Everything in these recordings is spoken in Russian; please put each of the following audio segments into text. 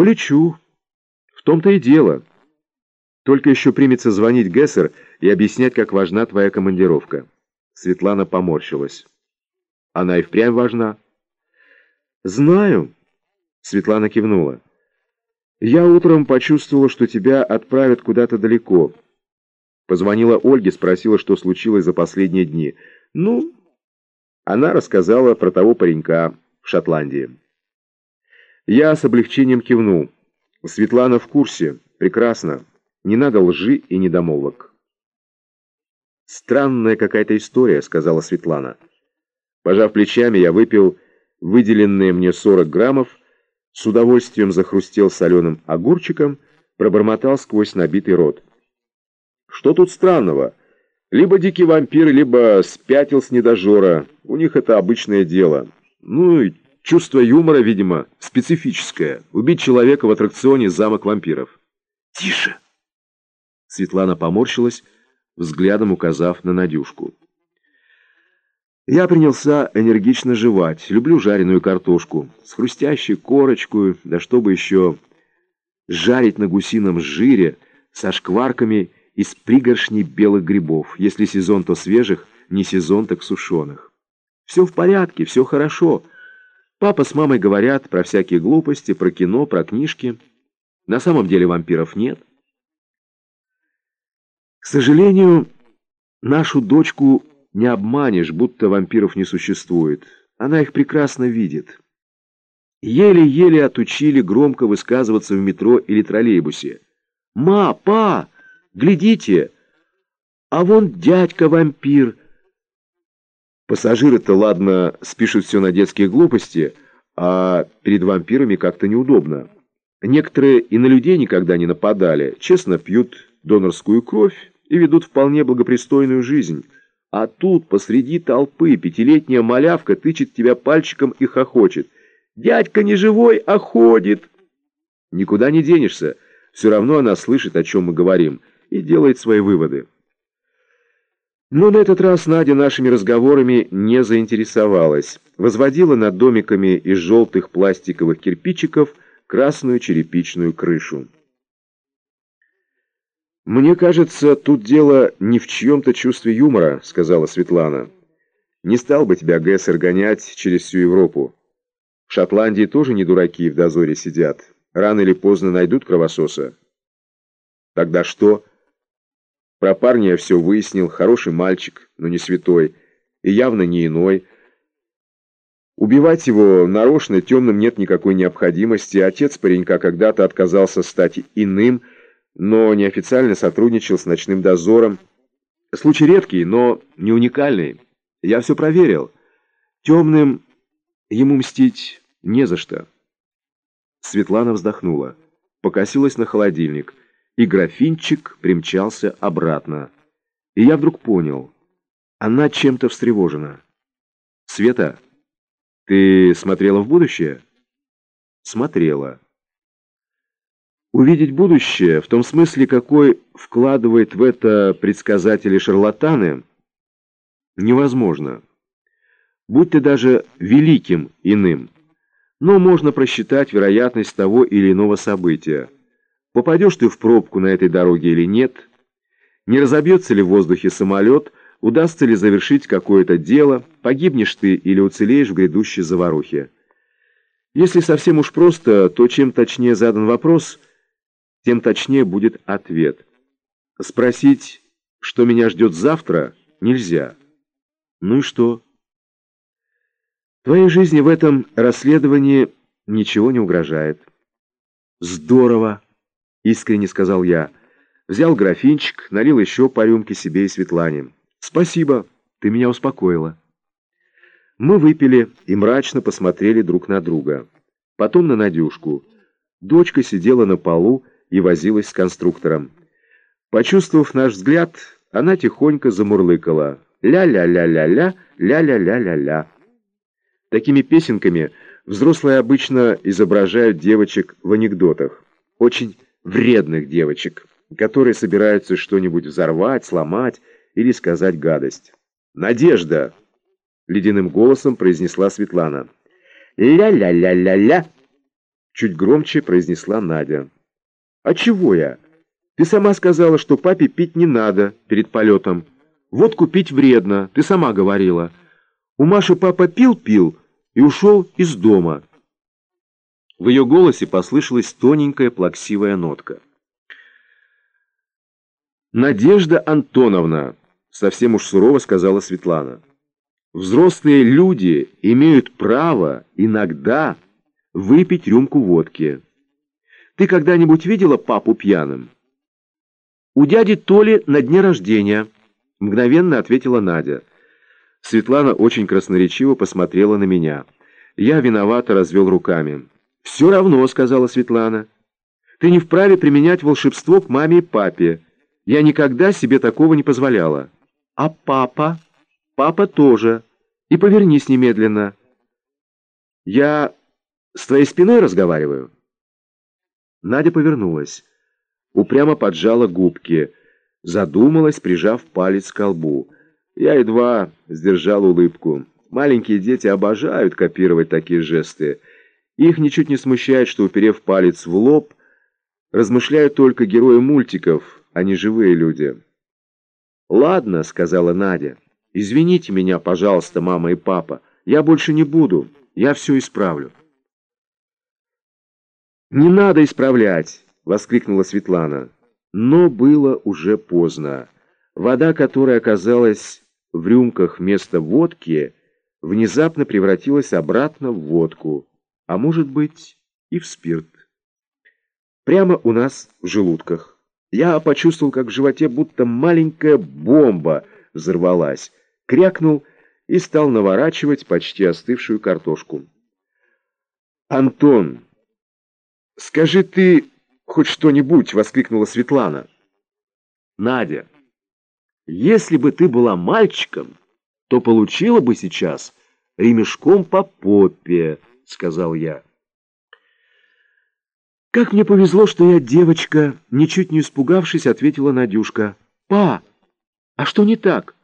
Полечу. В том-то и дело. Только еще примется звонить Гессер и объяснять, как важна твоя командировка. Светлана поморщилась. Она и впрямь важна. Знаю. Светлана кивнула. Я утром почувствовала, что тебя отправят куда-то далеко. Позвонила Ольге, спросила, что случилось за последние дни. Ну, она рассказала про того паренька в Шотландии. Я с облегчением кивнул. Светлана в курсе. Прекрасно. Не надо лжи и недомолвок. «Странная какая-то история», — сказала Светлана. Пожав плечами, я выпил выделенные мне 40 граммов, с удовольствием захрустел соленым огурчиком, пробормотал сквозь набитый рот. «Что тут странного? Либо дикий вампир, либо спятил с недожора. У них это обычное дело. Ну и чувство юмора, видимо, специфическое. Убить человека в аттракционе «Замок вампиров». «Тише!» Светлана поморщилась, взглядом указав на Надюшку. Я принялся энергично жевать. Люблю жареную картошку. С хрустящей корочкой, да чтобы еще жарить на гусином жире, со шкварками из пригоршней белых грибов. Если сезон, то свежих, не сезон, так сушеных. Все в порядке, все хорошо. Папа с мамой говорят про всякие глупости, про кино, про книжки. На самом деле вампиров нет. К сожалению, нашу дочку не обманешь, будто вампиров не существует. Она их прекрасно видит. Еле-еле отучили громко высказываться в метро или троллейбусе. «Ма, па, глядите, а вон дядька-вампир!» Пассажиры-то, ладно, спишут все на детские глупости, а перед вампирами как-то неудобно. Некоторые и на людей никогда не нападали, честно пьют донорскую кровь и ведут вполне благопристойную жизнь. А тут посреди толпы пятилетняя малявка тычет тебя пальчиком и хохочет. «Дядька не живой, а ходит!» Никуда не денешься, все равно она слышит, о чем мы говорим, и делает свои выводы. Но на этот раз Надя нашими разговорами не заинтересовалась. Возводила над домиками из желтых пластиковых кирпичиков красную черепичную крышу. «Мне кажется, тут дело не в чьем-то чувстве юмора», — сказала Светлана. «Не стал бы тебя Гессер гонять через всю Европу. В Шотландии тоже не дураки в дозоре сидят. Рано или поздно найдут кровососа». «Тогда что?» Про парня я все выяснил. Хороший мальчик, но не святой. И явно не иной. Убивать его нарочно темным нет никакой необходимости. Отец паренька когда-то отказался стать иным, но неофициально сотрудничал с ночным дозором. Случай редкий, но не уникальный. Я все проверил. Темным ему мстить не за что. Светлана вздохнула, покосилась на холодильник, и графинчик примчался обратно. И я вдруг понял, она чем-то встревожена. «Света, ты смотрела в будущее?» «Смотрела». Увидеть будущее, в том смысле, какой вкладывает в это предсказатели-шарлатаны, невозможно. Будь ты даже великим иным, но можно просчитать вероятность того или иного события. Попадешь ты в пробку на этой дороге или нет, не разобьется ли в воздухе самолет, удастся ли завершить какое-то дело, погибнешь ты или уцелеешь в грядущей заварухе. Если совсем уж просто, то чем точнее задан вопрос – тем точнее будет ответ. Спросить, что меня ждет завтра, нельзя. Ну и что? Твоей жизни в этом расследовании ничего не угрожает. Здорово, искренне сказал я. Взял графинчик, налил еще по рюмке себе и Светлане. Спасибо, ты меня успокоила. Мы выпили и мрачно посмотрели друг на друга. Потом на Надюшку. Дочка сидела на полу и возилась с конструктором. Почувствовав наш взгляд, она тихонько замурлыкала «ля-ля-ля-ля-ля, ля-ля-ля-ля-ля». Такими песенками взрослые обычно изображают девочек в анекдотах, очень вредных девочек, которые собираются что-нибудь взорвать, сломать или сказать гадость. «Надежда!» — ледяным голосом произнесла Светлана. «Ля-ля-ля-ля-ля!» чуть громче произнесла Надя. «А чего я? Ты сама сказала, что папе пить не надо перед полетом. Водку пить вредно, ты сама говорила. У Маши папа пил-пил и ушел из дома». В ее голосе послышалась тоненькая плаксивая нотка. «Надежда Антоновна», — совсем уж сурово сказала Светлана, — «взрослые люди имеют право иногда выпить рюмку водки. Ты когда-нибудь видела папу пьяным?» «У дяди Толи на дне рождения», — мгновенно ответила Надя. Светлана очень красноречиво посмотрела на меня. Я виновато развел руками. «Все равно», — сказала Светлана. «Ты не вправе применять волшебство к маме и папе. Я никогда себе такого не позволяла». «А папа?» «Папа тоже. И повернись немедленно». «Я с твоей спиной разговариваю?» Надя повернулась, упрямо поджала губки, задумалась, прижав палец к колбу. Я едва сдержал улыбку. Маленькие дети обожают копировать такие жесты. Их ничуть не смущает, что, уперев палец в лоб, размышляют только герои мультиков, а не живые люди. «Ладно», — сказала Надя. «Извините меня, пожалуйста, мама и папа. Я больше не буду. Я все исправлю». «Не надо исправлять!» — воскликнула Светлана. Но было уже поздно. Вода, которая оказалась в рюмках вместо водки, внезапно превратилась обратно в водку а может быть и в спирт. Прямо у нас в желудках. Я почувствовал, как в животе будто маленькая бомба взорвалась, крякнул и стал наворачивать почти остывшую картошку. «Антон, скажи ты хоть что-нибудь!» — воскликнула Светлана. «Надя, если бы ты была мальчиком, то получила бы сейчас ремешком по попе» сказал я. «Как мне повезло, что я девочка!» Ничуть не испугавшись, ответила Надюшка. «Па, а что не так?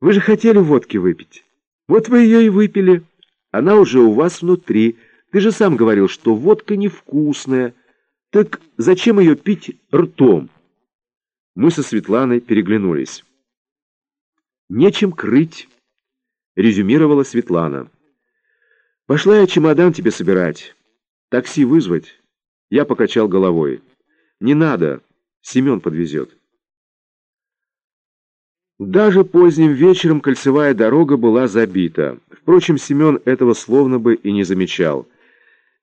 Вы же хотели водки выпить. Вот вы ее и выпили. Она уже у вас внутри. Ты же сам говорил, что водка невкусная. Так зачем ее пить ртом?» Мы со Светланой переглянулись. «Нечем крыть», — резюмировала Светлана. «Пошла я чемодан тебе собирать. Такси вызвать?» Я покачал головой. «Не надо. Семен подвезет». Даже поздним вечером кольцевая дорога была забита. Впрочем, Семен этого словно бы и не замечал.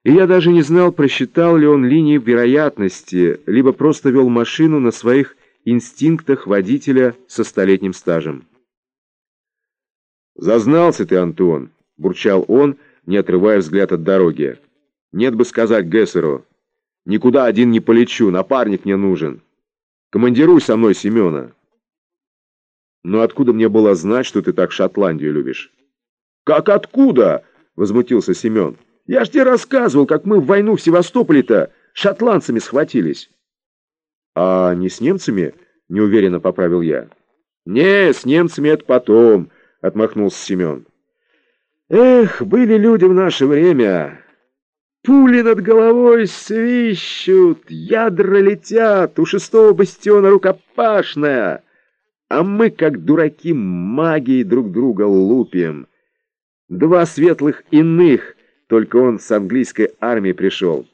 И я даже не знал, просчитал ли он линии вероятности, либо просто вел машину на своих инстинктах водителя со столетним стажем. «Зазнался ты, Антон!» — бурчал он — не отрывая взгляд от дороги. «Нет бы сказать Гессеру. Никуда один не полечу, напарник мне нужен. Командируй со мной Семена». «Но откуда мне было знать, что ты так Шотландию любишь?» «Как откуда?» — возмутился Семен. «Я ж тебе рассказывал, как мы в войну в Севастополе-то шотландцами схватились». «А не с немцами?» — неуверенно поправил я. «Не, с немцами это потом», — отмахнулся Семен. Эх, были люди в наше время. Пули над головой свищут, ядра летят, у шестого бастиона рукопашная. А мы, как дураки, магией друг друга лупим. Два светлых иных, только он с английской армии пришел.